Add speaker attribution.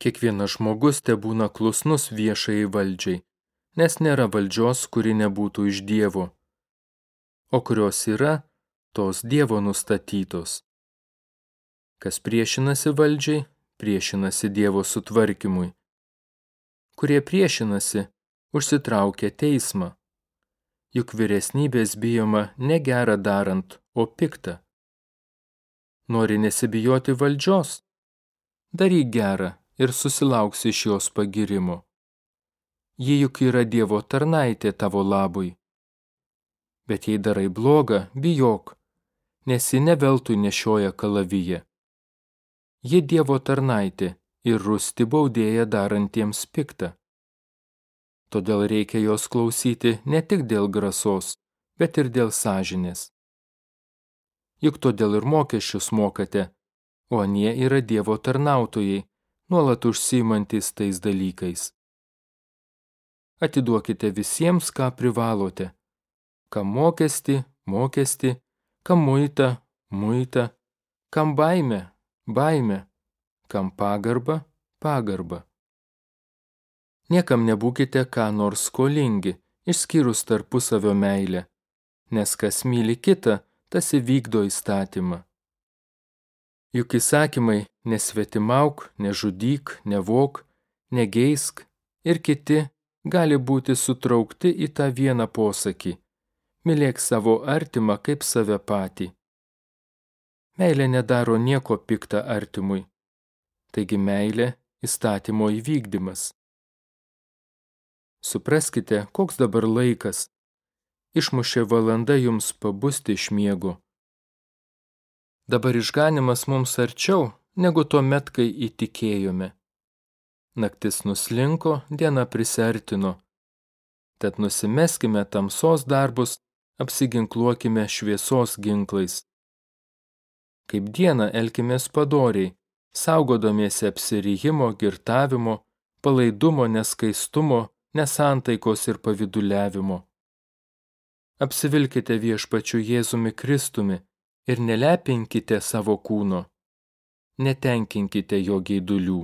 Speaker 1: Kiekvienas žmogus te būna klusnus viešai valdžiai, nes nėra valdžios, kuri nebūtų iš Dievo, o kurios yra, tos Dievo nustatytos. Kas priešinasi valdžiai, priešinasi Dievo sutvarkymui. Kurie priešinasi, užsitraukia teismą. Juk vyresnybės bijoma ne gerą darant, o piktą. Nori nesibijoti valdžios? Daryk gerą ir susilauksi iš jos pagirimo. Ji juk yra Dievo tarnaitė tavo labui. Bet jei darai blogą, bijok, nes ji neveltui nešioja kalavyje. Ji Dievo tarnaitė ir rusti baudėja darantiems piktą. Todėl reikia jos klausyti ne tik dėl grasos, bet ir dėl sąžinės. Juk todėl ir mokesčius mokate, o anie yra Dievo tarnautojai, nuolat užsimantis tais dalykais. Atiduokite visiems, ką privalote. Kam mokesti, mokesti, kam muita, muita, kam baime, baime, kam pagarba, pagarba. Niekam nebūkite ką nors skolingi, išskyrus tarpusavio meilę, nes kas myli kitą, tas įvykdo įstatymą. Juk įsakymai nesvetimauk, nežudyk, nevok, negeisk ir kiti gali būti sutraukti į tą vieną posakį – mylėk savo artimą kaip save patį. Meilė nedaro nieko piktą artimui, taigi meilė įstatymo įvykdymas. Supraskite, koks dabar laikas. Išmušė valanda jums pabusti iš miego. Dabar išganimas mums arčiau, negu tuo met, kai įtikėjome. Naktis nuslinko, diena prisertino. Tad nusimeskime tamsos darbus, apsiginkluokime šviesos ginklais. Kaip dieną elkimės padoriai, saugodomiesi apsirijimo, girtavimo, palaidumo, neskaistumo, nesantaikos ir paviduliavimo. Apsivilkite viešpačiu Jėzumi Kristumi ir nelepinkite savo kūno, netenkinkite jo geidulių.